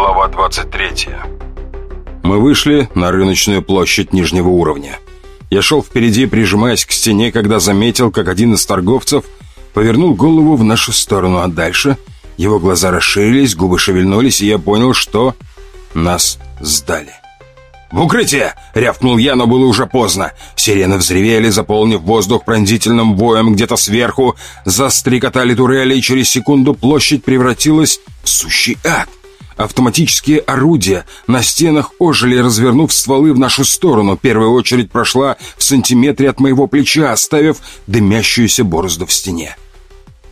Глава 23 Мы вышли на рыночную площадь нижнего уровня. Я шел впереди, прижимаясь к стене, когда заметил, как один из торговцев повернул голову в нашу сторону, а дальше его глаза расширились, губы шевельнулись, и я понял, что нас сдали. «В укрытие!» — рявкнул я, но было уже поздно. Сирены взревели, заполнив воздух пронзительным воем где-то сверху. Застрекотали турели, и через секунду площадь превратилась в сущий ад. Автоматические орудия на стенах ожили, развернув стволы в нашу сторону. Первая очередь прошла в сантиметре от моего плеча, оставив дымящуюся борозду в стене.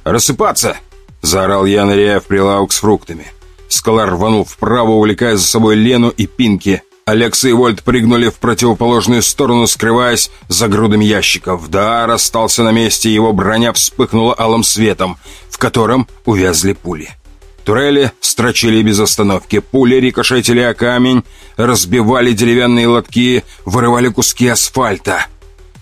«Рассыпаться!» — заорал я, ныряя в прилавок с фруктами. Скала рванул вправо, увлекая за собой Лену и Пинки. Алекс и Вольт прыгнули в противоположную сторону, скрываясь за грудами ящиков. Дар остался на месте, его броня вспыхнула алым светом, в котором увязли пули. Турели строчили без остановки, пули рикошетили о камень, разбивали деревянные лотки, вырывали куски асфальта.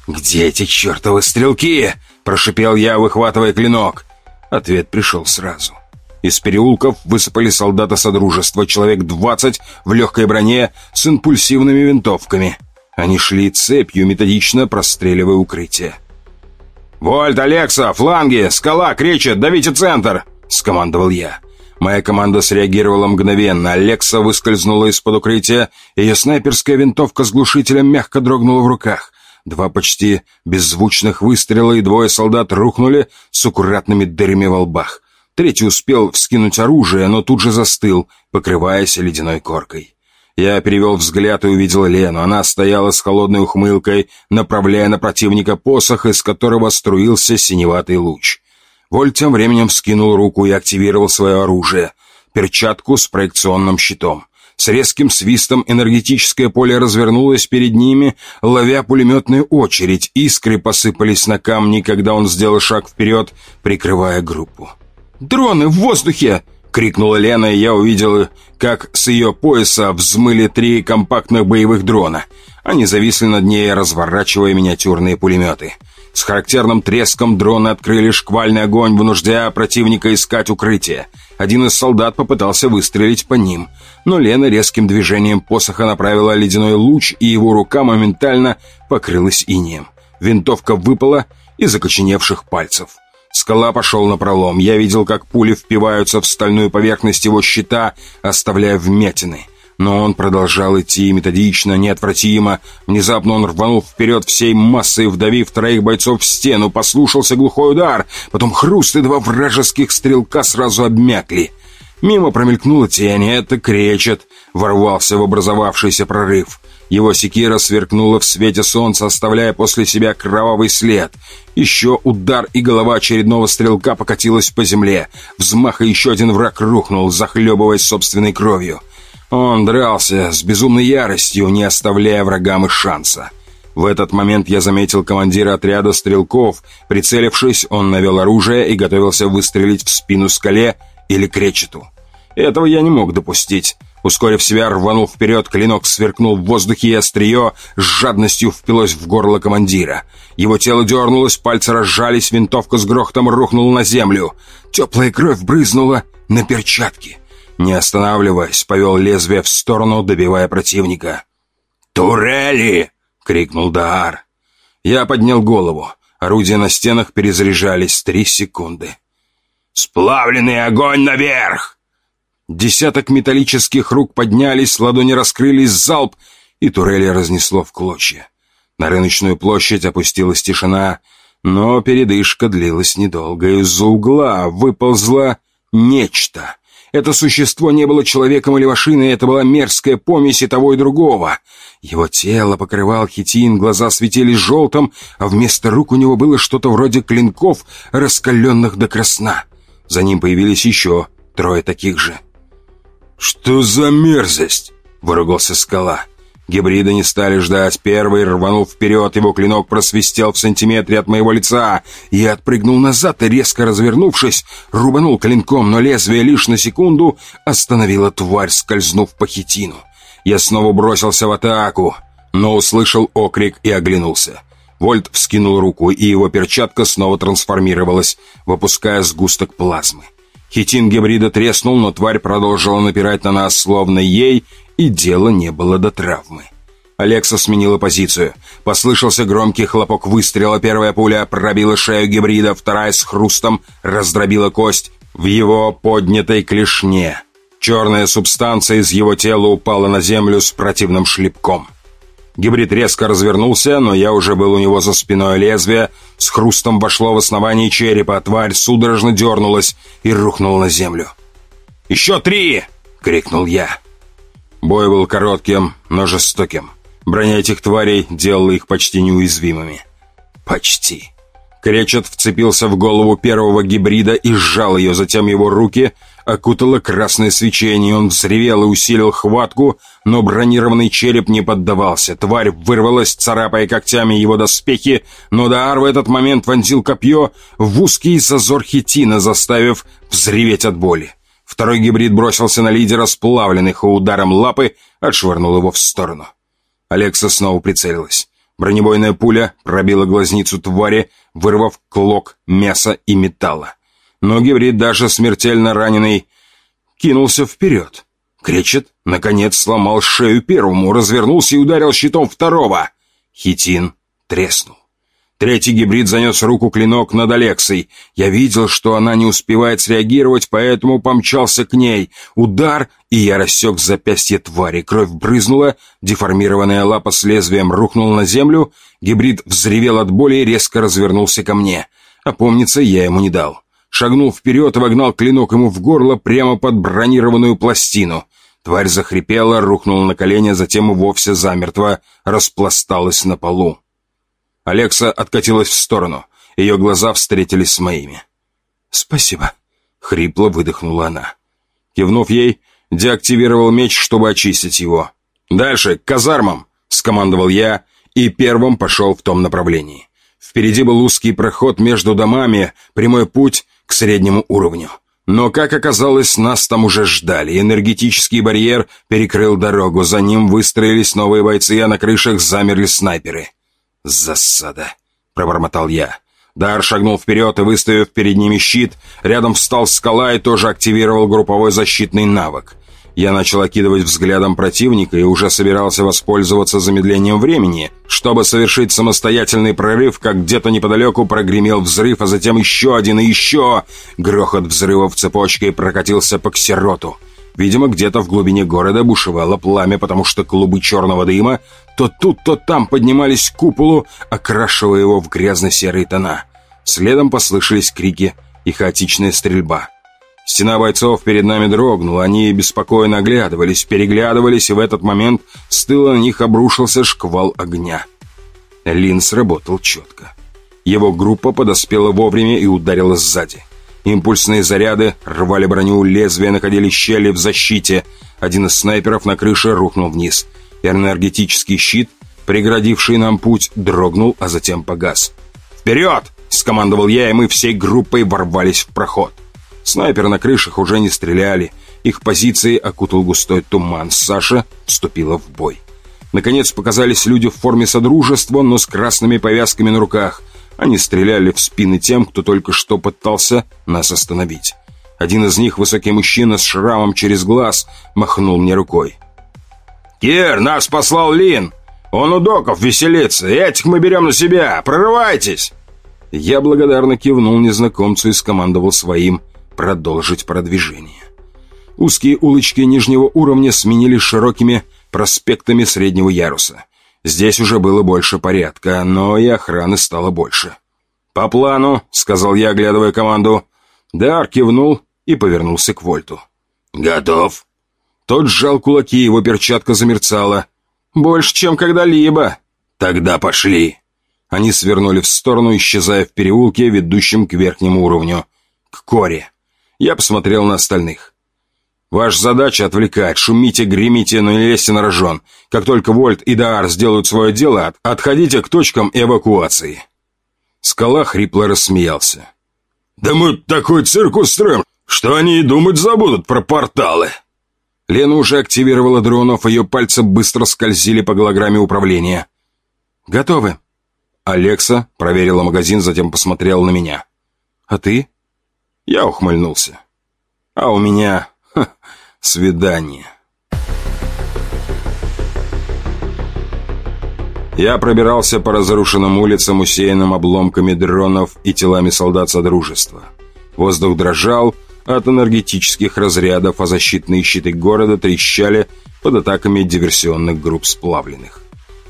«Где эти чертовы стрелки?» – прошипел я, выхватывая клинок. Ответ пришел сразу. Из переулков высыпали солдаты Содружества, человек двадцать в легкой броне с импульсивными винтовками. Они шли цепью, методично простреливая укрытие. «Вольт, Алекса, фланги, скала, кричит, давите центр!» — скомандовал я. Моя команда среагировала мгновенно. Алекса выскользнула из-под укрытия, ее снайперская винтовка с глушителем мягко дрогнула в руках. Два почти беззвучных выстрела, и двое солдат рухнули с аккуратными дырами во лбах. Третий успел вскинуть оружие, но тут же застыл, покрываясь ледяной коркой. Я перевел взгляд и увидел Лену. Она стояла с холодной ухмылкой, направляя на противника посох, из которого струился синеватый луч. Вольт тем временем вскинул руку и активировал свое оружие. Перчатку с проекционным щитом. С резким свистом энергетическое поле развернулось перед ними, ловя пулеметную очередь. Искры посыпались на камни, когда он сделал шаг вперед, прикрывая группу. «Дроны в воздухе!» — крикнула Лена, и я увидел, как с ее пояса взмыли три компактных боевых дрона. Они зависли над ней, разворачивая миниатюрные пулеметы. С характерным треском дроны открыли шквальный огонь, вынуждая противника искать укрытие. Один из солдат попытался выстрелить по ним, но Лена резким движением посоха направила ледяной луч, и его рука моментально покрылась инеем. Винтовка выпала из окоченевших пальцев. Скала пошел на пролом. Я видел, как пули впиваются в стальную поверхность его щита, оставляя вмятины. Но он продолжал идти методично, неотвратимо. Внезапно он рванул вперед всей массой, вдавив троих бойцов в стену. Послушался глухой удар. Потом хруст, и два вражеских стрелка сразу обмякли. Мимо промелькнула тень. Это кречет. Ворвался в образовавшийся прорыв. Его секира сверкнула в свете солнца, оставляя после себя кровавый след. Еще удар, и голова очередного стрелка покатилась по земле. Взмах, и еще один враг рухнул, захлебываясь собственной кровью. Он дрался с безумной яростью, не оставляя врагам и шанса. В этот момент я заметил командира отряда стрелков. Прицелившись, он навел оружие и готовился выстрелить в спину скале или кречету. Этого я не мог допустить. Ускорив себя, рванул вперед, клинок сверкнул в воздухе, и острие с жадностью впилось в горло командира. Его тело дернулось, пальцы разжались, винтовка с грохотом рухнула на землю. Теплая кровь брызнула на перчатки. Не останавливаясь, повел лезвие в сторону, добивая противника. «Турели!» — крикнул Даар. Я поднял голову. Орудия на стенах перезаряжались три секунды. «Сплавленный огонь наверх!» Десяток металлических рук поднялись, ладони раскрылись, залп, и турели разнесло в клочья. На рыночную площадь опустилась тишина, но передышка длилась недолго. Из-за угла выползло нечто. Это существо не было человеком или машиной, это была мерзкая помесь и того и другого. Его тело покрывал хитин, глаза светились желтым, а вместо рук у него было что-то вроде клинков, раскаленных до красна. За ним появились еще трое таких же. «Что за мерзость?» — выругался скала. Гибриды не стали ждать. Первый рванул вперед, его клинок просвистел в сантиметре от моего лица. Я отпрыгнул назад и, резко развернувшись, рубанул клинком, но лезвие лишь на секунду остановило тварь, скользнув по хитину. Я снова бросился в атаку, но услышал окрик и оглянулся. Вольт вскинул руку, и его перчатка снова трансформировалась, выпуская сгусток плазмы. Хитин гибрида треснул, но тварь продолжила напирать на нас, словно ей, и дело не было до травмы. Алекса сменила позицию. Послышался громкий хлопок выстрела. Первая пуля пробила шею гибрида, вторая с хрустом раздробила кость в его поднятой клешне. Черная субстанция из его тела упала на землю с противным шлепком. Гибрид резко развернулся, но я уже был у него за спиной лезвия. С хрустом вошло в основание черепа. Тварь судорожно дернулась и рухнула на землю. «Еще три!» — крикнул я. Бой был коротким, но жестоким. Броня этих тварей делала их почти неуязвимыми. Почти. Кречет вцепился в голову первого гибрида и сжал ее, затем его руки окутало красное свечение. Он взревел и усилил хватку, но бронированный череп не поддавался. Тварь вырвалась, царапая когтями его доспехи, но Даар в этот момент вонзил копье в узкий зазор хитина, заставив взреветь от боли. Второй гибрид бросился на лидера сплавленных и ударом лапы отшвырнул его в сторону. Алекса снова прицелилась. Бронебойная пуля пробила глазницу твари, вырвав клок мяса и металла. Но гибрид, даже смертельно раненый, кинулся вперед. Кречет, наконец, сломал шею первому, развернулся и ударил щитом второго. Хитин треснул. Третий гибрид занес руку клинок над Алексой. Я видел, что она не успевает среагировать, поэтому помчался к ней. Удар, и я рассек запястье твари. Кровь брызнула, деформированная лапа с лезвием рухнула на землю. Гибрид взревел от боли и резко развернулся ко мне. Опомниться я ему не дал. Шагнул вперед и вогнал клинок ему в горло прямо под бронированную пластину. Тварь захрипела, рухнула на колени, затем и вовсе замертво распласталась на полу. Алекса откатилась в сторону. Ее глаза встретились с моими. «Спасибо», — хрипло выдохнула она. Кивнув ей, деактивировал меч, чтобы очистить его. «Дальше, к казармам!» — скомандовал я и первым пошел в том направлении. Впереди был узкий проход между домами, прямой путь к среднему уровню. Но, как оказалось, нас там уже ждали. Энергетический барьер перекрыл дорогу, за ним выстроились новые бойцы, а на крышах замерли снайперы. «Засада!» — пробормотал я. Дар шагнул вперед и, выставив перед ними щит, рядом встал скала и тоже активировал групповой защитный навык. Я начал окидывать взглядом противника и уже собирался воспользоваться замедлением времени, чтобы совершить самостоятельный прорыв, как где-то неподалеку прогремел взрыв, а затем еще один и еще. Грохот взрывов цепочкой прокатился по ксероту. Видимо, где-то в глубине города бушевало пламя, потому что клубы черного дыма то тут, то там поднимались к куполу, окрашивая его в грязно-серые тона. Следом послышались крики и хаотичная стрельба. Стена бойцов перед нами дрогнула, они беспокойно оглядывались, переглядывались, и в этот момент с тыла на них обрушился шквал огня. Лин сработал четко. Его группа подоспела вовремя и ударила сзади. Импульсные заряды рвали броню, лезвия находили щели в защите. Один из снайперов на крыше рухнул вниз. Энергетический щит, преградивший нам путь, дрогнул, а затем погас. «Вперед!» — скомандовал я, и мы всей группой ворвались в проход. Снайперы на крышах уже не стреляли. Их позиции окутал густой туман. Саша вступила в бой. Наконец показались люди в форме содружества, но с красными повязками на руках. Они стреляли в спины тем, кто только что пытался нас остановить. Один из них, высокий мужчина с шрамом через глаз, махнул мне рукой. «Кир, нас послал Лин! Он у доков веселится, этих мы берем на себя! Прорывайтесь!» Я благодарно кивнул незнакомцу и скомандовал своим продолжить продвижение. Узкие улочки нижнего уровня сменились широкими проспектами среднего яруса – Здесь уже было больше порядка, но и охраны стало больше. «По плану», — сказал я, оглядывая команду. Дар кивнул и повернулся к Вольту. «Готов». Тот сжал кулаки, его перчатка замерцала. «Больше, чем когда-либо». «Тогда пошли». Они свернули в сторону, исчезая в переулке, ведущем к верхнему уровню. К Коре. Я посмотрел на остальных. Ваша задача отвлекать, шумите, гремите, но не лезьте на рожон. Как только Вольт и Даар сделают свое дело, отходите к точкам эвакуации». Скала хрипло рассмеялся. «Да мы такой цирк устроим, что они и думать забудут про порталы!» Лена уже активировала дронов, ее пальцы быстро скользили по голограмме управления. «Готовы?» Алекса проверила магазин, затем посмотрела на меня. «А ты?» Я ухмыльнулся. А у меня ха, свидание. Я пробирался по разрушенным улицам, усеянным обломками дронов и телами солдат Содружества. Воздух дрожал от энергетических разрядов, а защитные щиты города трещали под атаками диверсионных групп сплавленных.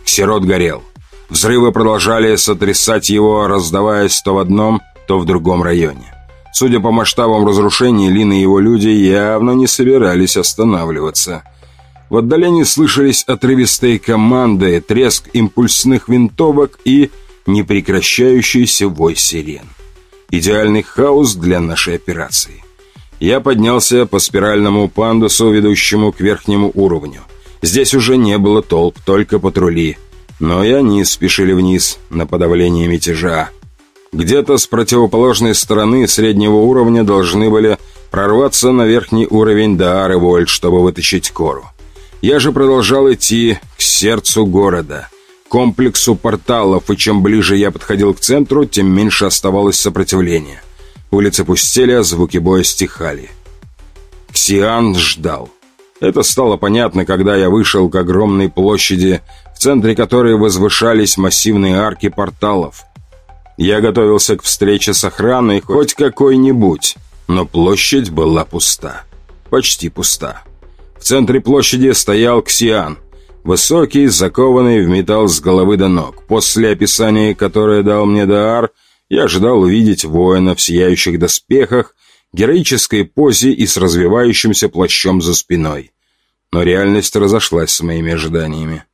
Ксерот горел. Взрывы продолжали сотрясать его, раздаваясь то в одном, то в другом районе. Судя по масштабам разрушений, Лин и его люди явно не собирались останавливаться – в отдалении слышались отрывистые команды, треск импульсных винтовок и непрекращающийся вой сирен. Идеальный хаос для нашей операции. Я поднялся по спиральному пандусу, ведущему к верхнему уровню. Здесь уже не было толп, только патрули. Но и они спешили вниз на подавление мятежа. Где-то с противоположной стороны среднего уровня должны были прорваться на верхний уровень Даары Вольт, чтобы вытащить кору. Я же продолжал идти к сердцу города, комплексу порталов, и чем ближе я подходил к центру, тем меньше оставалось сопротивления. Улицы пустели, а звуки боя стихали. Ксиан ждал. Это стало понятно, когда я вышел к огромной площади, в центре которой возвышались массивные арки порталов. Я готовился к встрече с охраной хоть какой-нибудь, но площадь была пуста. Почти пуста. В центре площади стоял Ксиан. Высокий, закованный в металл с головы до ног. После описания, которое дал мне Даар, я ожидал увидеть воина в сияющих доспехах, героической позе и с развивающимся плащом за спиной. Но реальность разошлась с моими ожиданиями.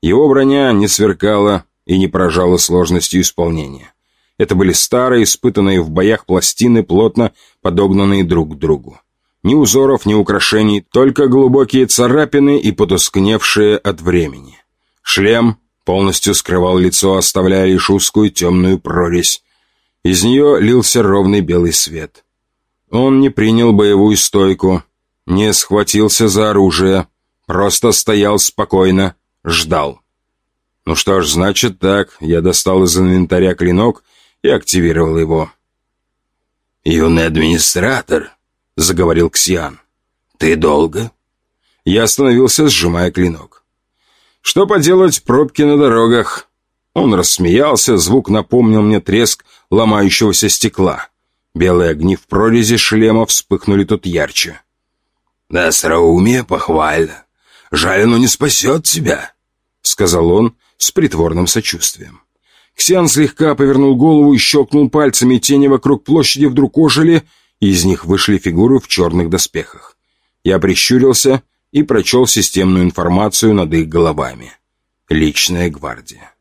Его броня не сверкала и не поражала сложностью исполнения. Это были старые, испытанные в боях пластины, плотно подогнанные друг к другу. Ни узоров, ни украшений, только глубокие царапины и потускневшие от времени. Шлем полностью скрывал лицо, оставляя лишь узкую темную прорезь. Из нее лился ровный белый свет. Он не принял боевую стойку, не схватился за оружие, просто стоял спокойно, ждал. Ну что ж, значит так, я достал из инвентаря клинок и активировал его. «Юный администратор», — заговорил Ксиан. «Ты долго?» Я остановился, сжимая клинок. «Что поделать, пробки на дорогах?» Он рассмеялся, звук напомнил мне треск ломающегося стекла. Белые огни в прорези шлема вспыхнули тут ярче. «Да остроумие похвально. Жаль, оно не спасет тебя», — сказал он с притворным сочувствием. Ксиан слегка повернул голову и щелкнул пальцами, тени вокруг площади вдруг ожили из них вышли фигуры в черных доспехах. Я прищурился и прочел системную информацию над их головами. Личная гвардия.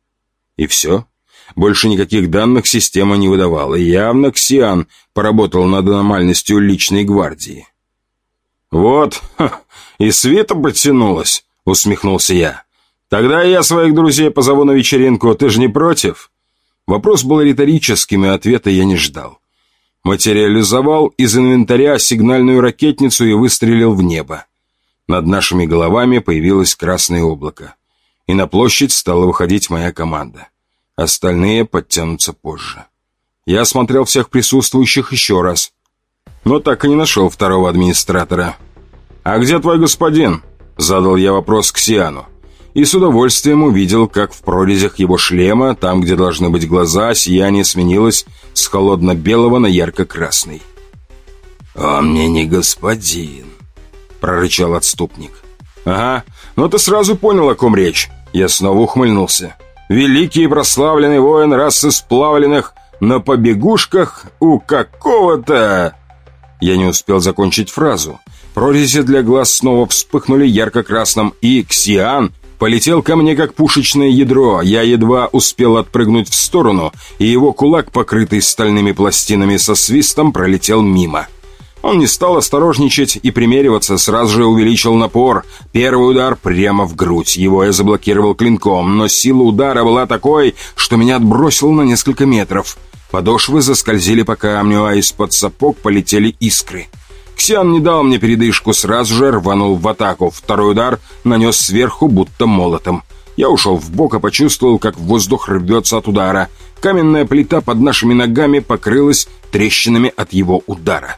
И все? Больше никаких данных система не выдавала. Явно Ксиан поработал над аномальностью личной гвардии. «Вот, ха, и света подтянулась», — усмехнулся я. «Тогда я своих друзей позову на вечеринку, ты же не против?» Вопрос был риторическим, и ответа я не ждал материализовал из инвентаря сигнальную ракетницу и выстрелил в небо. Над нашими головами появилось красное облако. И на площадь стала выходить моя команда. Остальные подтянутся позже. Я осмотрел всех присутствующих еще раз. Но так и не нашел второго администратора. «А где твой господин?» Задал я вопрос к и с удовольствием увидел, как в прорезях его шлема, там, где должны быть глаза, сияние сменилось с холодно-белого на ярко-красный. «Он мне не господин», — прорычал отступник. «Ага, ну ты сразу понял, о ком речь». Я снова ухмыльнулся. «Великий и прославленный воин расы сплавленных на побегушках у какого-то...» Я не успел закончить фразу. Прорези для глаз снова вспыхнули ярко-красным, и Ксиан полетел ко мне как пушечное ядро. Я едва успел отпрыгнуть в сторону, и его кулак, покрытый стальными пластинами со свистом, пролетел мимо. Он не стал осторожничать и примериваться, сразу же увеличил напор. Первый удар прямо в грудь. Его я заблокировал клинком, но сила удара была такой, что меня отбросило на несколько метров. Подошвы заскользили по камню, а из-под сапог полетели искры. Ксиан не дал мне передышку, сразу же рванул в атаку. Второй удар нанес сверху, будто молотом. Я ушел в бок и почувствовал, как воздух рвется от удара. Каменная плита под нашими ногами покрылась трещинами от его удара.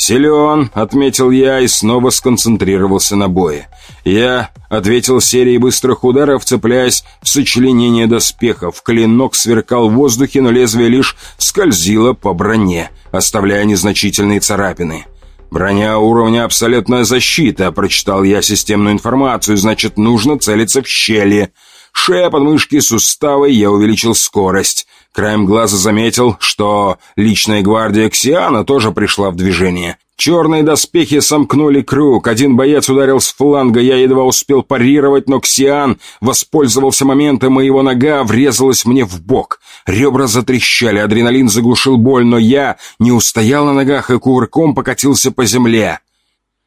«Силен», — отметил я и снова сконцентрировался на бое. Я ответил серией быстрых ударов, цепляясь в сочленение доспехов. Клинок сверкал в воздухе, но лезвие лишь скользило по броне, оставляя незначительные царапины. «Броня уровня «Абсолютная защита», — прочитал я системную информацию, значит, нужно целиться в щели. Шея, подмышки, суставы, я увеличил скорость. Краем глаза заметил, что личная гвардия Ксиана тоже пришла в движение. Черные доспехи сомкнули круг. Один боец ударил с фланга, я едва успел парировать, но Ксиан воспользовался моментом, и его нога врезалась мне в бок. Ребра затрещали, адреналин заглушил боль, но я не устоял на ногах и кувырком покатился по земле.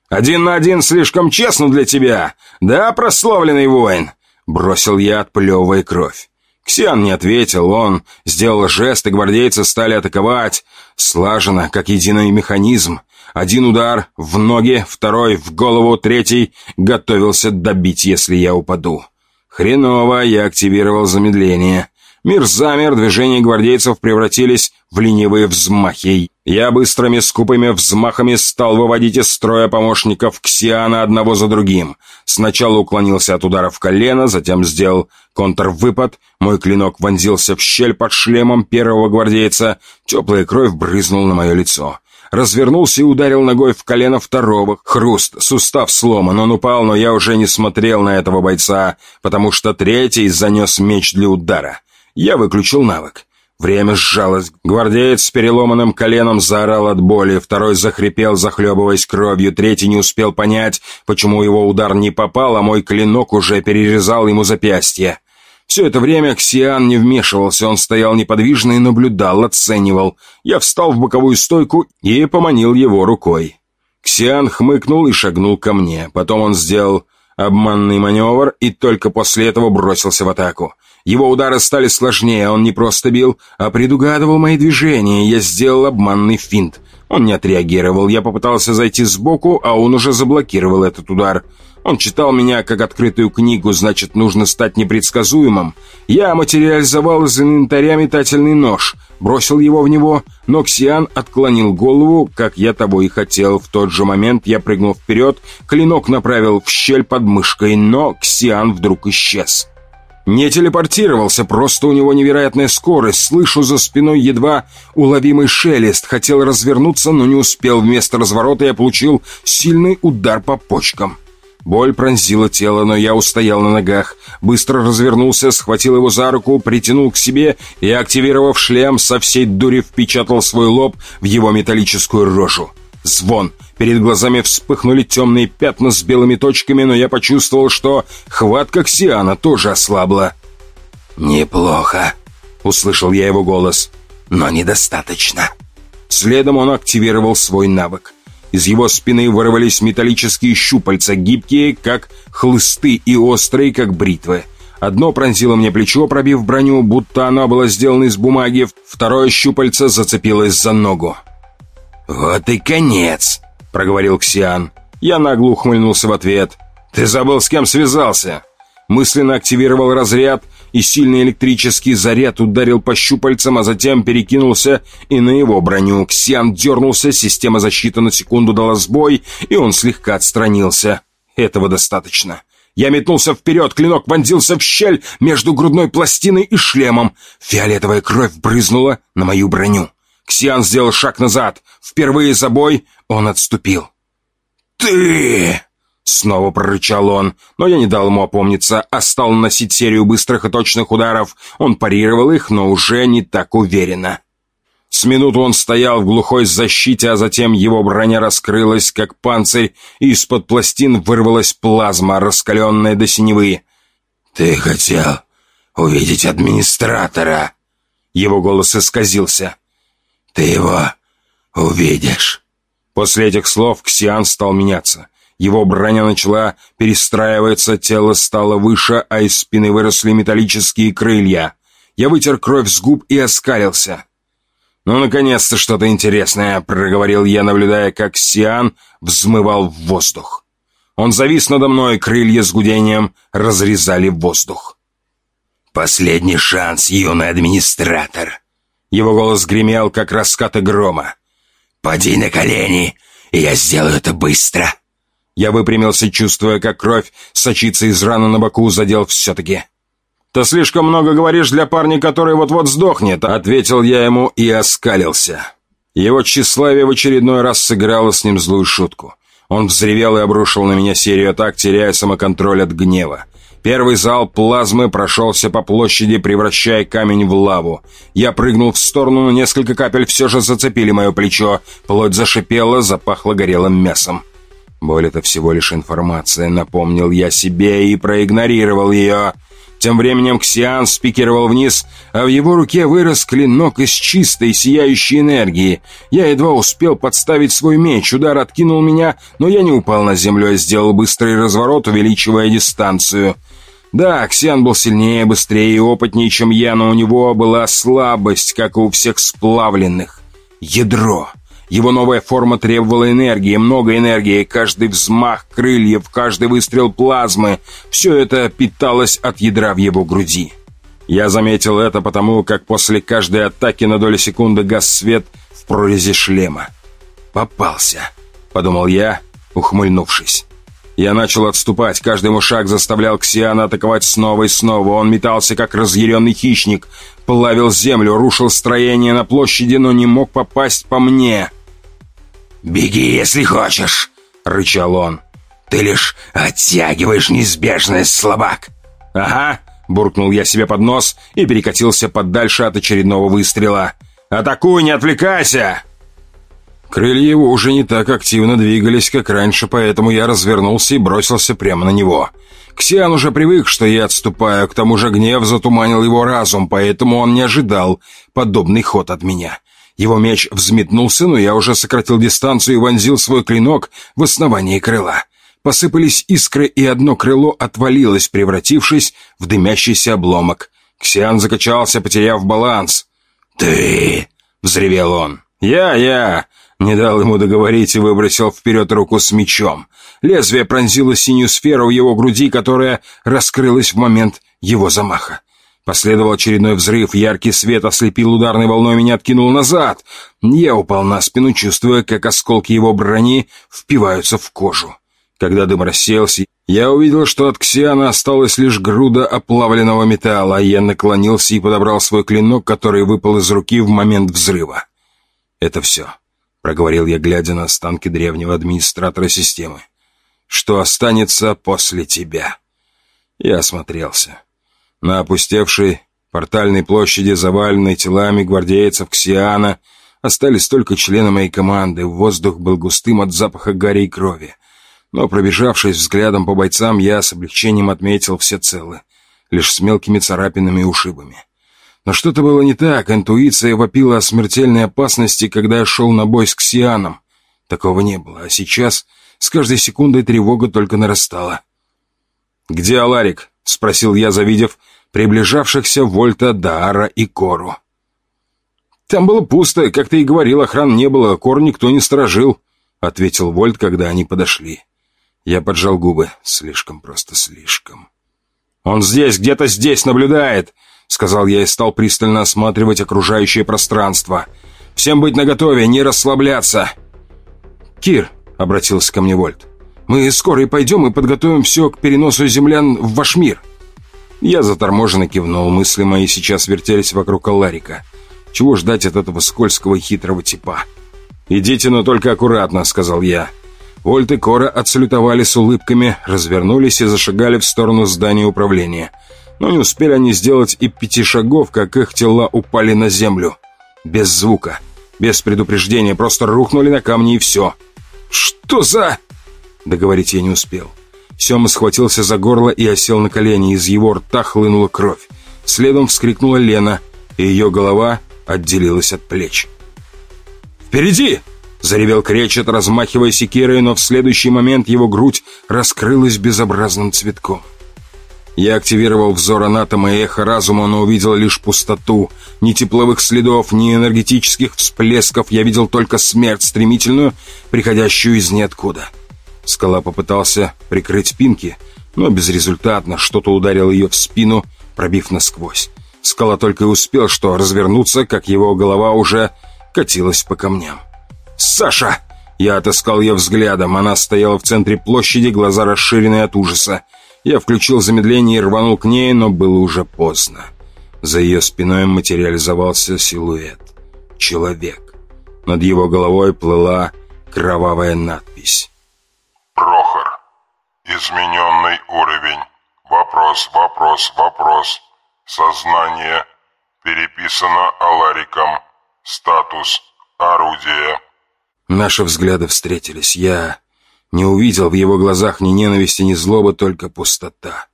«Один на один слишком честно для тебя, да, прославленный воин?» Бросил я, отплевывая кровь. Ксиан не ответил, он сделал жест, и гвардейцы стали атаковать. Слаженно, как единый механизм. Один удар в ноги, второй в голову, третий готовился добить, если я упаду. Хреново, я активировал замедление. Мир замер, движения гвардейцев превратились в ленивые взмахи. Я быстрыми скупыми взмахами стал выводить из строя помощников Ксиана одного за другим. Сначала уклонился от удара в колено, затем сделал контрвыпад. Мой клинок вонзился в щель под шлемом первого гвардейца. Теплая кровь брызнула на мое лицо. Развернулся и ударил ногой в колено второго. Хруст, сустав сломан, он упал, но я уже не смотрел на этого бойца, потому что третий занес меч для удара. Я выключил навык. Время сжалось. Гвардеец с переломанным коленом заорал от боли, второй захрипел, захлебываясь кровью, третий не успел понять, почему его удар не попал, а мой клинок уже перерезал ему запястье. Все это время Ксиан не вмешивался, он стоял неподвижно и наблюдал, оценивал. Я встал в боковую стойку и поманил его рукой. Ксиан хмыкнул и шагнул ко мне. Потом он сделал обманный маневр и только после этого бросился в атаку. Его удары стали сложнее, он не просто бил, а предугадывал мои движения, я сделал обманный финт. Он не отреагировал, я попытался зайти сбоку, а он уже заблокировал этот удар. Он читал меня как открытую книгу, значит, нужно стать непредсказуемым. Я материализовал из инвентаря метательный нож, бросил его в него, но Ксиан отклонил голову, как я того и хотел. В тот же момент я прыгнул вперед, клинок направил в щель под мышкой, но Ксиан вдруг исчез. Не телепортировался, просто у него невероятная скорость. Слышу за спиной едва уловимый шелест. Хотел развернуться, но не успел. Вместо разворота я получил сильный удар по почкам. Боль пронзила тело, но я устоял на ногах. Быстро развернулся, схватил его за руку, притянул к себе и, активировав шлем, со всей дури впечатал свой лоб в его металлическую рожу. Звон. Перед глазами вспыхнули темные пятна с белыми точками, но я почувствовал, что хватка Ксиана тоже ослабла. «Неплохо», — услышал я его голос, — «но недостаточно». Следом он активировал свой навык. Из его спины вырвались металлические щупальца, гибкие, как хлысты, и острые, как бритвы. Одно пронзило мне плечо, пробив броню, будто оно было сделано из бумаги, второе щупальце зацепилось за ногу. «Вот и конец», — проговорил Ксиан. Я нагло ухмыльнулся в ответ. «Ты забыл, с кем связался?» Мысленно активировал разряд, и сильный электрический заряд ударил по щупальцам, а затем перекинулся и на его броню. Ксиан дернулся, система защиты на секунду дала сбой, и он слегка отстранился. Этого достаточно. Я метнулся вперед, клинок вонзился в щель между грудной пластиной и шлемом. Фиолетовая кровь брызнула на мою броню. Ксиан сделал шаг назад. Впервые за бой он отступил. «Ты!» Снова прорычал он, но я не дал ему опомниться, а стал наносить серию быстрых и точных ударов. Он парировал их, но уже не так уверенно. С минуту он стоял в глухой защите, а затем его броня раскрылась, как панцирь, и из-под пластин вырвалась плазма, раскаленная до синевы. «Ты хотел увидеть администратора?» Его голос исказился. Ты его увидишь». После этих слов Ксиан стал меняться. Его броня начала перестраиваться, тело стало выше, а из спины выросли металлические крылья. Я вытер кровь с губ и оскалился. «Ну, наконец-то что-то интересное», — проговорил я, наблюдая, как Сиан взмывал в воздух. Он завис надо мной, крылья с гудением разрезали воздух. «Последний шанс, юный администратор», его голос гремел, как раскаты грома. «Поди на колени и я сделаю это быстро!» Я выпрямился, чувствуя, как кровь сочится из раны на боку, задел все-таки. «Ты слишком много говоришь для парня, который вот-вот сдохнет», — ответил я ему и оскалился. Его тщеславие в очередной раз сыграло с ним злую шутку. Он взревел и обрушил на меня серию атак, теряя самоконтроль от гнева. Первый зал плазмы прошелся по площади, превращая камень в лаву. Я прыгнул в сторону, но несколько капель все же зацепили мое плечо. Плоть зашипела, запахло горелым мясом. Боль — это всего лишь информация, напомнил я себе и проигнорировал ее. Тем временем Ксиан спикировал вниз, а в его руке вырос клинок из чистой, сияющей энергии. Я едва успел подставить свой меч, удар откинул меня, но я не упал на землю, а сделал быстрый разворот, увеличивая дистанцию. Да, Ксиан был сильнее, быстрее и опытнее, чем я, но у него была слабость, как и у всех сплавленных. Ядро. Его новая форма требовала энергии, много энергии, каждый взмах крыльев, каждый выстрел плазмы — все это питалось от ядра в его груди. Я заметил это потому, как после каждой атаки на долю секунды гас свет в прорези шлема. «Попался», — подумал я, ухмыльнувшись. Я начал отступать, каждый ему шаг заставлял Ксиана атаковать снова и снова. Он метался, как разъяренный хищник, плавил землю, рушил строение на площади, но не мог попасть по мне. «Беги, если хочешь», — рычал он. «Ты лишь оттягиваешь неизбежность, слабак». «Ага», — буркнул я себе под нос и перекатился подальше от очередного выстрела. «Атакуй, не отвлекайся!» Крылья его уже не так активно двигались, как раньше, поэтому я развернулся и бросился прямо на него. Ксиан уже привык, что я отступаю, к тому же гнев затуманил его разум, поэтому он не ожидал подобный ход от меня. Его меч взметнулся, но я уже сократил дистанцию и вонзил свой клинок в основание крыла. Посыпались искры, и одно крыло отвалилось, превратившись в дымящийся обломок. Ксиан закачался, потеряв баланс. «Ты!» — взревел он. «Я, я!» Не дал ему договорить и выбросил вперед руку с мечом. Лезвие пронзило синюю сферу в его груди, которая раскрылась в момент его замаха. Последовал очередной взрыв, яркий свет ослепил ударной волной, меня откинул назад. Я упал на спину, чувствуя, как осколки его брони впиваются в кожу. Когда дым рассеялся, я увидел, что от Ксиана осталась лишь груда оплавленного металла, а я наклонился и подобрал свой клинок, который выпал из руки в момент взрыва. Это все проговорил я, глядя на останки древнего администратора системы. «Что останется после тебя?» Я осмотрелся. На опустевшей портальной площади, заваленной телами гвардейцев Ксиана, остались только члены моей команды. Воздух был густым от запаха гари и крови. Но, пробежавшись взглядом по бойцам, я с облегчением отметил все целы, лишь с мелкими царапинами и ушибами. Но что-то было не так, интуиция вопила о смертельной опасности, когда я шел на бой с Ксианом. Такого не было, а сейчас с каждой секундой тревога только нарастала. «Где Аларик?» — спросил я, завидев приближавшихся Вольта, Даара и Кору. «Там было пусто, как ты и говорил, охран не было, Кор никто не сторожил», — ответил Вольт, когда они подошли. Я поджал губы. Слишком просто, слишком. «Он здесь, где-то здесь наблюдает!» Сказал я и стал пристально осматривать окружающее пространство. «Всем быть наготове, не расслабляться!» «Кир», — обратился ко мне Вольт, — «мы скоро и пойдем и подготовим все к переносу землян в ваш мир». Я заторможенно кивнул, мысли мои сейчас вертелись вокруг Аларика. Чего ждать от этого скользкого хитрого типа? «Идите, но только аккуратно», — сказал я. Вольт и Кора отсалютовали с улыбками, развернулись и зашагали в сторону здания управления — но не успели они сделать и пяти шагов, как их тела упали на землю. Без звука, без предупреждения, просто рухнули на камни и все. «Что за...» Договорить я не успел. Сема схватился за горло и осел на колени, из его рта хлынула кровь. Следом вскрикнула Лена, и ее голова отделилась от плеч. «Впереди!» — заревел кречет, размахивая секирой, но в следующий момент его грудь раскрылась безобразным цветком. Я активировал взор анатома и эхо разума, но увидел лишь пустоту. Ни тепловых следов, ни энергетических всплесков. Я видел только смерть стремительную, приходящую из ниоткуда. Скала попытался прикрыть пинки, но безрезультатно. Что-то ударило ее в спину, пробив насквозь. Скала только и успел, что развернуться, как его голова уже катилась по камням. «Саша!» Я отыскал ее взглядом. Она стояла в центре площади, глаза расширенные от ужаса. Я включил замедление и рванул к ней, но было уже поздно. За ее спиной материализовался силуэт. Человек. Над его головой плыла кровавая надпись. «Прохор. Измененный уровень. Вопрос, вопрос, вопрос. Сознание. Переписано Алариком. Статус. Орудие». Наши взгляды встретились. Я не увидел в его глазах ни ненависти, ни злобы, только пустота.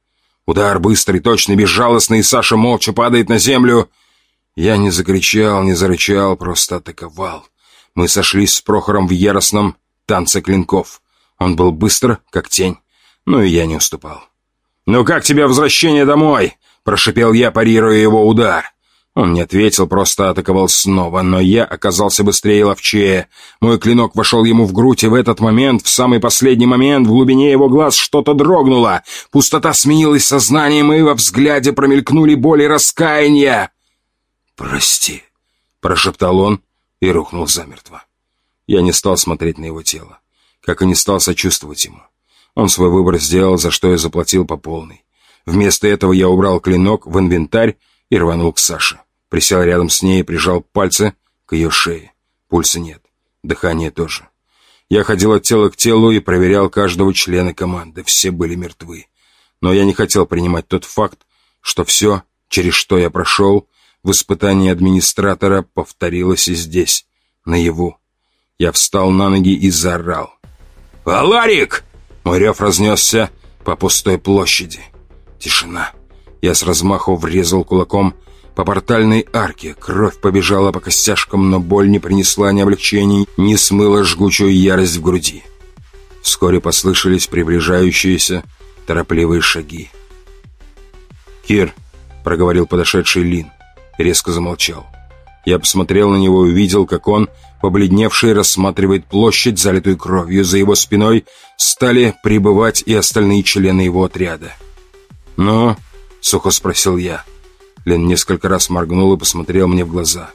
Удар быстрый, точный, безжалостный, и Саша молча падает на землю. Я не закричал, не зарычал, просто атаковал. Мы сошлись с Прохором в яростном танце клинков. Он был быстр, как тень, но и я не уступал. «Ну как тебе возвращение домой?» — прошипел я, парируя его удар. Он не ответил, просто атаковал снова, но я оказался быстрее и ловчее. Мой клинок вошел ему в грудь, и в этот момент, в самый последний момент, в глубине его глаз что-то дрогнуло. Пустота сменилась сознанием, и во взгляде промелькнули боль и раскаяние. «Прости», — прошептал он и рухнул замертво. Я не стал смотреть на его тело, как и не стал сочувствовать ему. Он свой выбор сделал, за что я заплатил по полной. Вместо этого я убрал клинок в инвентарь и рванул к Саше. Присел рядом с ней и прижал пальцы к ее шее. Пульса нет, дыхания тоже. Я ходил от тела к телу и проверял каждого члена команды. Все были мертвы. Но я не хотел принимать тот факт, что все, через что я прошел, в испытании администратора повторилось и здесь, наяву. Я встал на ноги и заорал. «Аларик!» Мой рев разнесся по пустой площади. Тишина. Я с размаху врезал кулаком по портальной арке. Кровь побежала по костяшкам, но боль не принесла ни облегчений, ни смыла жгучую ярость в груди. Вскоре послышались приближающиеся торопливые шаги. «Кир», — проговорил подошедший Лин, резко замолчал. Я посмотрел на него и увидел, как он, побледневший, рассматривает площадь, залитую кровью. За его спиной стали прибывать и остальные члены его отряда. «Ну?» — сухо спросил я. Лен несколько раз моргнул и посмотрел мне в глаза.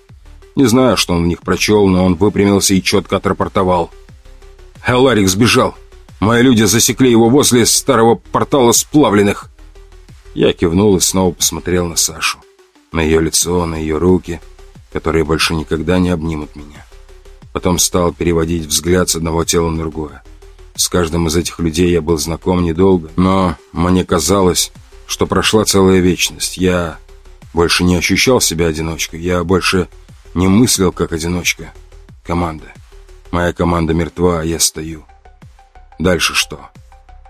Не знаю, что он в них прочел, но он выпрямился и четко отрапортовал. «Эларик сбежал. Мои люди засекли его возле старого портала сплавленных». Я кивнул и снова посмотрел на Сашу. На ее лицо, на ее руки, которые больше никогда не обнимут меня. Потом стал переводить взгляд с одного тела на другое. С каждым из этих людей я был знаком недолго, но мне казалось, что прошла целая вечность. Я больше не ощущал себя одиночкой. Я больше не мыслил как одиночка. Команда. Моя команда мертва, а я стою. Дальше что?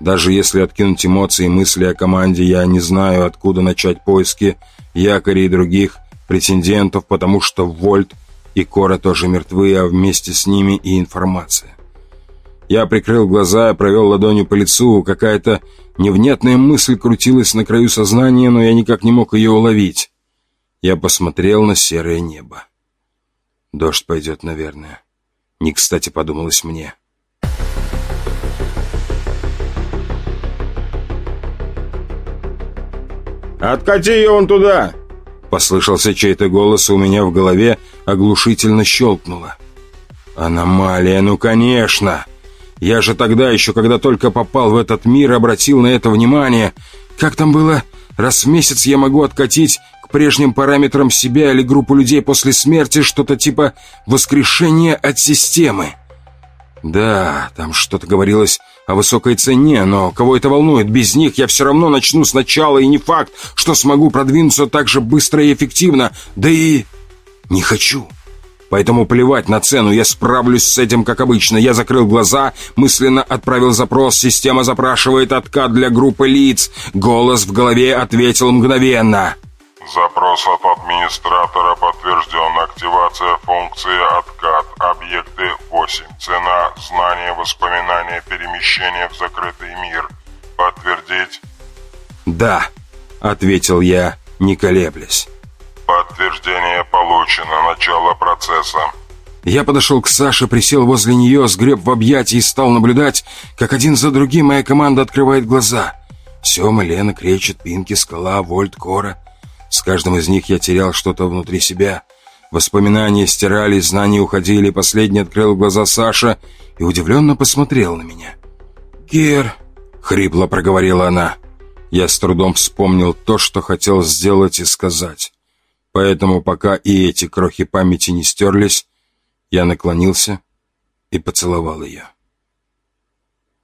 Даже если откинуть эмоции и мысли о команде, я не знаю, откуда начать поиски якорей и других претендентов, потому что Вольт и Кора тоже мертвы, а вместе с ними и информация. Я прикрыл глаза и провел ладонью по лицу. Какая-то невнятная мысль крутилась на краю сознания, но я никак не мог ее уловить. Я посмотрел на серое небо. Дождь пойдет, наверное. Не кстати подумалось мне. «Откати ее вон туда!» Послышался чей-то голос, у меня в голове оглушительно щелкнуло. «Аномалия, ну конечно!» Я же тогда еще, когда только попал в этот мир, обратил на это внимание. Как там было? Раз в месяц я могу откатить к прежним параметрам себя или группу людей после смерти что-то типа воскрешения от системы. Да, там что-то говорилось о высокой цене, но кого это волнует? Без них я все равно начну сначала, и не факт, что смогу продвинуться так же быстро и эффективно. Да и не хочу. Поэтому плевать на цену, я справлюсь с этим как обычно. Я закрыл глаза, мысленно отправил запрос, система запрашивает откат для группы лиц. Голос в голове ответил мгновенно. Запрос от администратора подтвержден. Активация функции откат. Объекты 8. Цена, знание, воспоминания, перемещение в закрытый мир. Подтвердить? Да, ответил я, не колеблясь. Подтверждение получено. Начало процесса. Я подошел к Саше, присел возле нее, сгреб в объятия и стал наблюдать, как один за другим моя команда открывает глаза. Сема, Лена, Кречет, Пинки, Скала, Вольт, Кора. С каждым из них я терял что-то внутри себя. Воспоминания стирались, знания уходили. Последний открыл глаза Саша и удивленно посмотрел на меня. «Гер!» — хрипло проговорила она. Я с трудом вспомнил то, что хотел сделать и сказать. Поэтому, пока и эти крохи памяти не стерлись, я наклонился и поцеловал ее.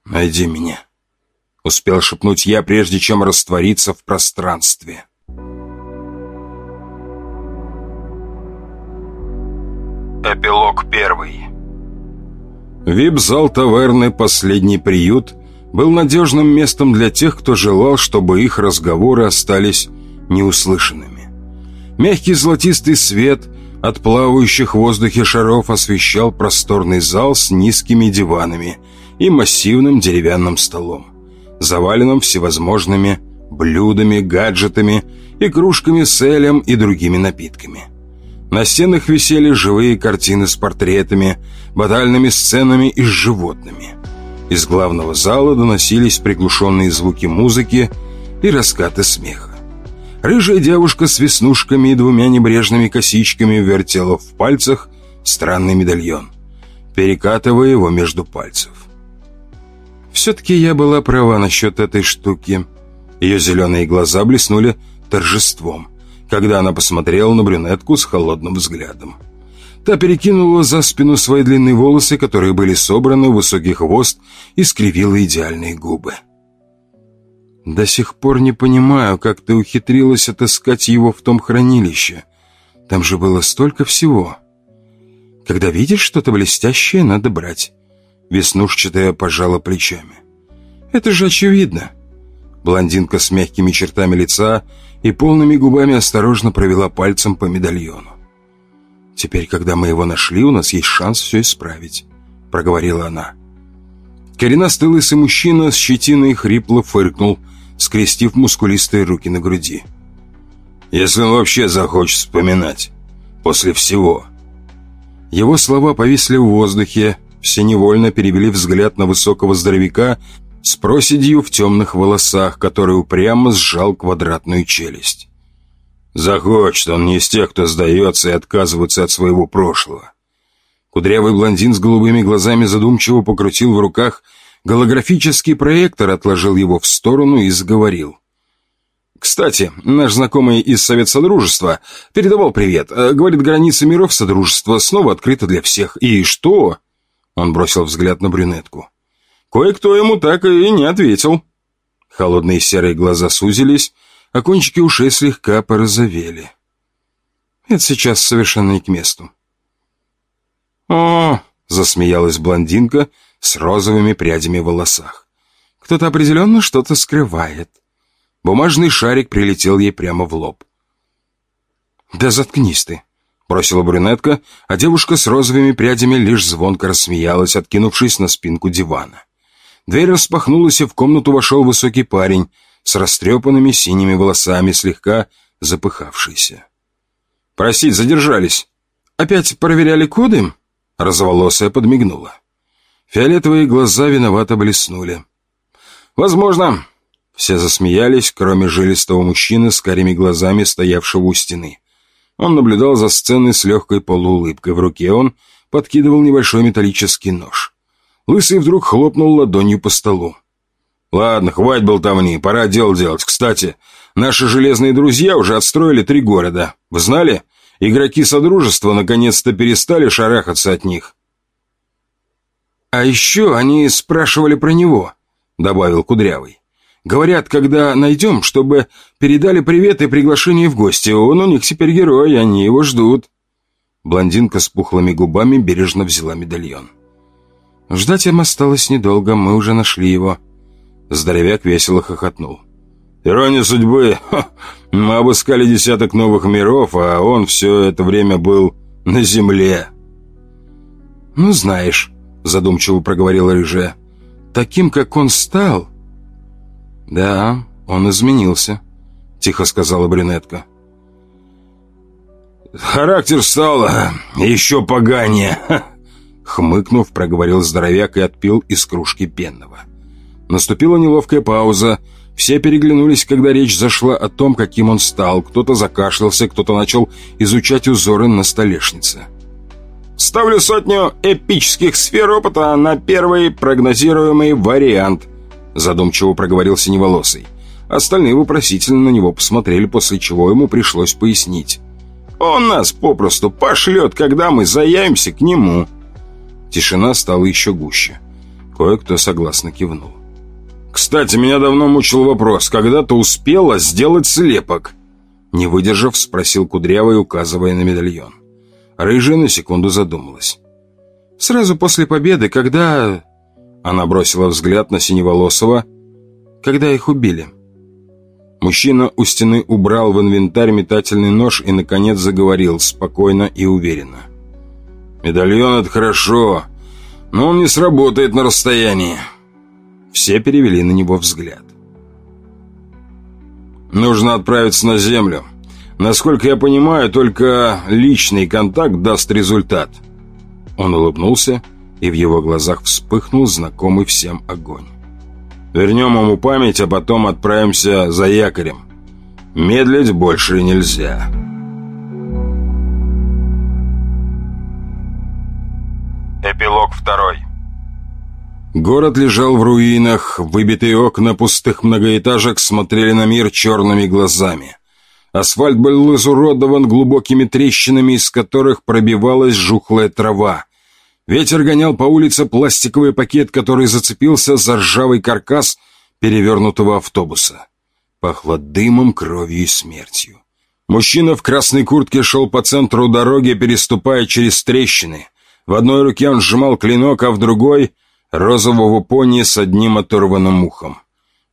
«Найди меня», — успел шепнуть я, прежде чем раствориться в пространстве. Эпилог первый Вип-зал таверны «Последний приют» был надежным местом для тех, кто желал, чтобы их разговоры остались неуслышанными. Мягкий золотистый свет от плавающих в воздухе шаров освещал просторный зал с низкими диванами и массивным деревянным столом, заваленным всевозможными блюдами, гаджетами и кружками с элем и другими напитками. На стенах висели живые картины с портретами, батальными сценами и с животными – из главного зала доносились приглушенные звуки музыки и раскаты смеха. Рыжая девушка с веснушками и двумя небрежными косичками вертела в пальцах странный медальон, перекатывая его между пальцев. Все-таки я была права насчет этой штуки. Ее зеленые глаза блеснули торжеством, когда она посмотрела на брюнетку с холодным взглядом. Та перекинула за спину свои длинные волосы, которые были собраны в высокий хвост, и скривила идеальные губы. «До сих пор не понимаю, как ты ухитрилась отыскать его в том хранилище. Там же было столько всего. Когда видишь что-то блестящее, надо брать». Веснушчатая пожала плечами. «Это же очевидно». Блондинка с мягкими чертами лица и полными губами осторожно провела пальцем по медальону. «Теперь, когда мы его нашли, у нас есть шанс все исправить», — проговорила она. Коренастый лысый мужчина с щетиной хрипло фыркнул, скрестив мускулистые руки на груди. «Если он вообще захочет вспоминать. После всего». Его слова повисли в воздухе, все невольно перевели взгляд на высокого здоровяка с проседью в темных волосах, который упрямо сжал квадратную челюсть. Захочет, он не из тех, кто сдается и отказывается от своего прошлого. Кудрявый блондин с голубыми глазами задумчиво покрутил в руках голографический проектор, отложил его в сторону и заговорил. «Кстати, наш знакомый из Совет Содружества передавал привет. Э, говорит, границы миров Содружества снова открыты для всех. И что?» Он бросил взгляд на брюнетку. Кое-кто ему так и не ответил. Холодные серые глаза сузились, а кончики ушей слегка порозовели. Это сейчас совершенно не к месту. «О!» — засмеялась блондинка с розовыми прядями в волосах. «Кто-то определенно что-то скрывает». Бумажный шарик прилетел ей прямо в лоб. «Да заткнись ты!» — бросила брюнетка, а девушка с розовыми прядями лишь звонко рассмеялась, откинувшись на спинку дивана. Дверь распахнулась, и в комнату вошел высокий парень с растрепанными синими волосами, слегка запыхавшийся. «Простите, задержались. Опять проверяли коды?» Розоволосая подмигнула. Фиолетовые глаза виновато блеснули. «Возможно». Все засмеялись, кроме жилистого мужчины с карими глазами, стоявшего у стены. Он наблюдал за сценой с легкой полуулыбкой. В руке он подкидывал небольшой металлический нож. Лысый вдруг хлопнул ладонью по столу. «Ладно, хватит болтовни, пора дело делать. Кстати, наши железные друзья уже отстроили три города. Вы знали? Игроки Содружества наконец-то перестали шарахаться от них». «А еще они спрашивали про него», — добавил Кудрявый. «Говорят, когда найдем, чтобы передали привет и приглашение в гости. Он у них теперь герой, они его ждут». Блондинка с пухлыми губами бережно взяла медальон. Ждать им осталось недолго, мы уже нашли его. Здоровяк весело хохотнул. «Ирония судьбы. Ха, мы обыскали десяток новых миров, а он все это время был на земле». «Ну, знаешь», — задумчиво проговорила рыжая, — «таким, как он стал...» «Да, он изменился», — тихо сказала брюнетка. «Характер стал еще поганее», — хмыкнув, проговорил здоровяк и отпил из кружки пенного. Наступила неловкая пауза. Все переглянулись, когда речь зашла о том, каким он стал. Кто-то закашлялся, кто-то начал изучать узоры на столешнице. Ставлю сотню эпических сфер опыта на первый прогнозируемый вариант», задумчиво проговорил Синеволосый. Остальные вопросительно на него посмотрели, после чего ему пришлось пояснить. «Он нас попросту пошлет, когда мы заявимся к нему». Тишина стала еще гуще. Кое-кто согласно кивнул. «Кстати, меня давно мучил вопрос, когда ты успела сделать слепок?» Не выдержав, спросил Кудрявый, указывая на медальон. Рыжая на секунду задумалась. «Сразу после победы, когда...» Она бросила взгляд на Синеволосого. «Когда их убили». Мужчина у стены убрал в инвентарь метательный нож и, наконец, заговорил спокойно и уверенно. «Медальон — это хорошо, но он не сработает на расстоянии». Все перевели на него взгляд. «Нужно отправиться на Землю. Насколько я понимаю, только личный контакт даст результат. Он улыбнулся, и в его глазах вспыхнул знакомый всем огонь. Вернем ему память, а потом отправимся за якорем. Медлить больше нельзя. Эпилог второй. Город лежал в руинах, выбитые окна пустых многоэтажек смотрели на мир черными глазами. Асфальт был изуродован глубокими трещинами, из которых пробивалась жухлая трава. Ветер гонял по улице пластиковый пакет, который зацепился за ржавый каркас перевернутого автобуса. Пахло дымом, кровью и смертью. Мужчина в красной куртке шел по центру дороги, переступая через трещины. В одной руке он сжимал клинок, а в другой — розового пони с одним оторванным ухом.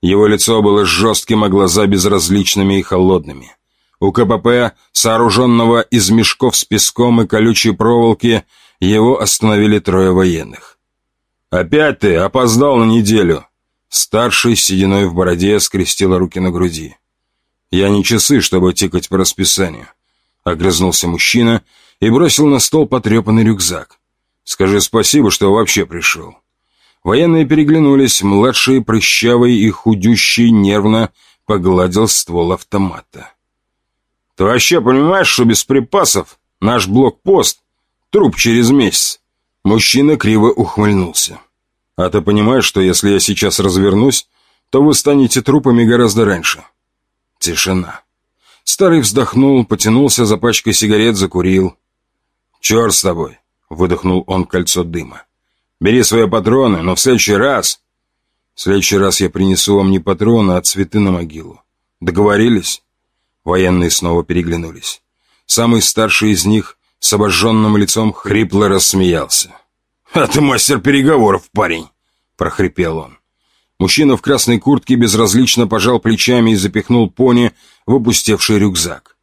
Его лицо было жестким, а глаза безразличными и холодными. У КПП, сооруженного из мешков с песком и колючей проволоки, его остановили трое военных. «Опять ты опоздал на неделю!» Старший, с сединой в бороде, скрестила руки на груди. «Я не часы, чтобы тикать по расписанию», — огрызнулся мужчина и бросил на стол потрепанный рюкзак. «Скажи спасибо, что вообще пришел». Военные переглянулись, младший, прыщавый и худющий нервно погладил ствол автомата. Ты вообще понимаешь, что без припасов наш блокпост — труп через месяц?» Мужчина криво ухмыльнулся. «А ты понимаешь, что если я сейчас развернусь, то вы станете трупами гораздо раньше?» Тишина. Старый вздохнул, потянулся за пачкой сигарет, закурил. «Черт с тобой!» — выдохнул он кольцо дыма. «Бери свои патроны, но в следующий раз...» «В следующий раз я принесу вам не патроны, а цветы на могилу. Договорились?» Военные снова переглянулись. Самый старший из них с обожженным лицом хрипло рассмеялся. «А ты мастер переговоров, парень!» — прохрипел он. Мужчина в красной куртке безразлично пожал плечами и запихнул пони в опустевший рюкзак.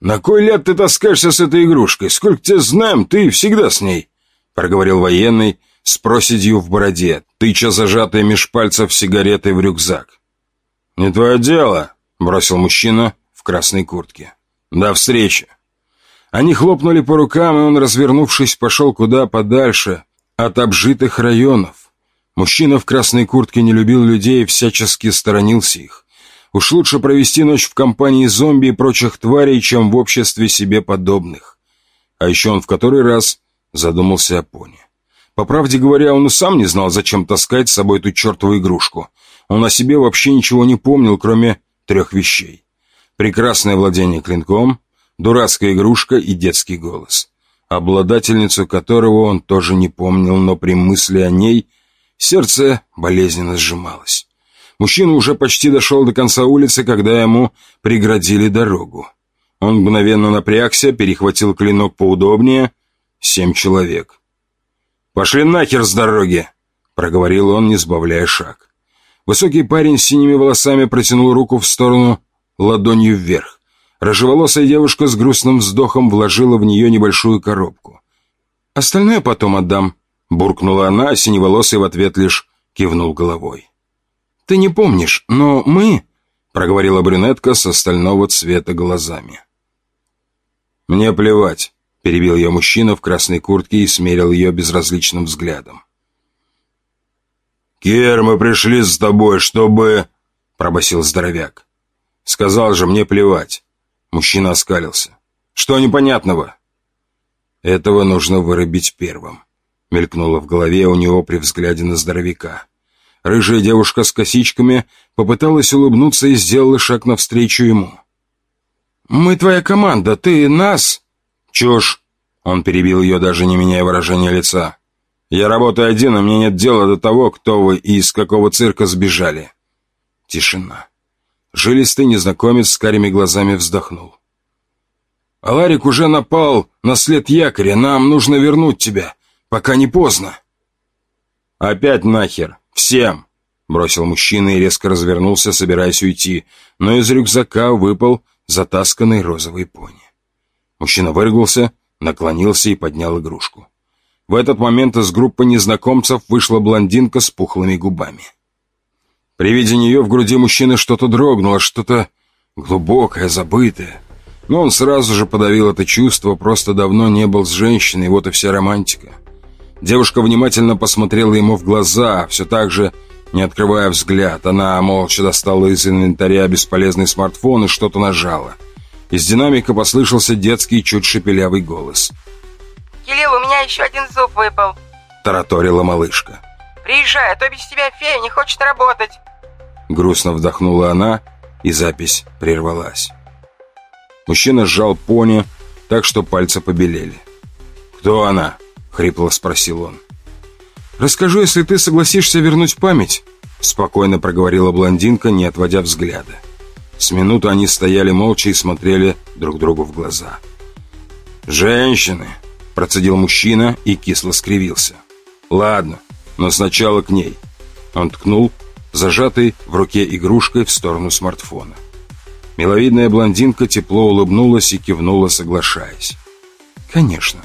«На кой ляд ты таскаешься с этой игрушкой? Сколько тебя знаем, ты всегда с ней!» — проговорил военный с проседью в бороде, тыча зажатые меж пальцев сигареты в рюкзак. «Не твое дело!» Бросил мужчина в красной куртке. «До встречи!» Они хлопнули по рукам, и он, развернувшись, пошел куда подальше от обжитых районов. Мужчина в красной куртке не любил людей и всячески сторонился их. Уж лучше провести ночь в компании зомби и прочих тварей, чем в обществе себе подобных. А еще он в который раз задумался о пони. По правде говоря, он и сам не знал, зачем таскать с собой эту чертову игрушку. Он о себе вообще ничего не помнил, кроме трех вещей. Прекрасное владение клинком, дурацкая игрушка и детский голос, обладательницу которого он тоже не помнил, но при мысли о ней сердце болезненно сжималось. Мужчина уже почти дошел до конца улицы, когда ему преградили дорогу. Он мгновенно напрягся, перехватил клинок поудобнее. Семь человек. «Пошли нахер с дороги!» — проговорил он, не сбавляя шаг. Высокий парень с синими волосами протянул руку в сторону ладонью вверх. Рыжеволосая девушка с грустным вздохом вложила в нее небольшую коробку. «Остальное потом отдам», — буркнула она, а синеволосый в ответ лишь кивнул головой. «Ты не помнишь, но мы...» — проговорила брюнетка с остального цвета глазами. «Мне плевать», — перебил ее мужчина в красной куртке и смерил ее безразличным взглядом. «Кер, мы пришли с тобой, чтобы...» — пробасил здоровяк. «Сказал же, мне плевать». Мужчина оскалился. «Что непонятного?» Этого нужно вырубить первым. Мелькнуло в голове у него при взгляде на здоровяка. Рыжая девушка с косичками попыталась улыбнуться и сделала шаг навстречу ему. «Мы твоя команда, ты нас?» «Чушь!» Он перебил ее, даже не меняя выражения лица. «Я работаю один, и мне нет дела до того, кто вы и из какого цирка сбежали». Тишина. Жилистый незнакомец с карими глазами вздохнул. «Аларик уже напал на след якоря, нам нужно вернуть тебя, пока не поздно». «Опять нахер! Всем!» Бросил мужчина и резко развернулся, собираясь уйти, но из рюкзака выпал затасканный розовый пони. Мужчина выругался, наклонился и поднял игрушку. В этот момент из группы незнакомцев вышла блондинка с пухлыми губами. При виде нее в груди мужчины что-то дрогнуло, что-то глубокое, забытое. Но он сразу же подавил это чувство, просто давно не был с женщиной, вот и вся романтика. Девушка внимательно посмотрела ему в глаза, все так же не открывая взгляд. Она молча достала из инвентаря бесполезный смартфон и что-то нажала. Из динамика послышался детский, чуть шепелявый голос. «Кирилл, у меня еще один зуб выпал», — тараторила малышка. «Приезжай, а то без тебя фея не хочет работать». Грустно вдохнула она, и запись прервалась. Мужчина сжал пони, так что пальцы побелели. «Кто она?» — хрипло спросил он. «Расскажу, если ты согласишься вернуть память», — спокойно проговорила блондинка, не отводя взгляда. С минуту они стояли молча и смотрели друг другу в глаза. «Женщины!» — процедил мужчина и кисло скривился. «Ладно, но сначала к ней». Он ткнул зажатой в руке игрушкой в сторону смартфона. Миловидная блондинка тепло улыбнулась и кивнула, соглашаясь. «Конечно».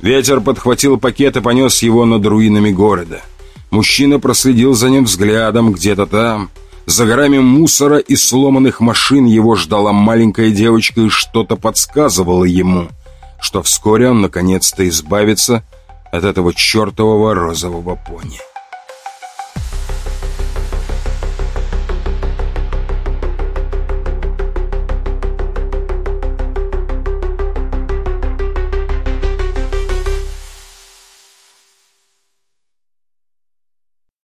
Ветер подхватил пакет и понес его над руинами города. Мужчина проследил за ним взглядом где-то там. За горами мусора и сломанных машин его ждала маленькая девочка и что-то подсказывало ему, что вскоре он наконец-то избавится от этого чертового розового пони.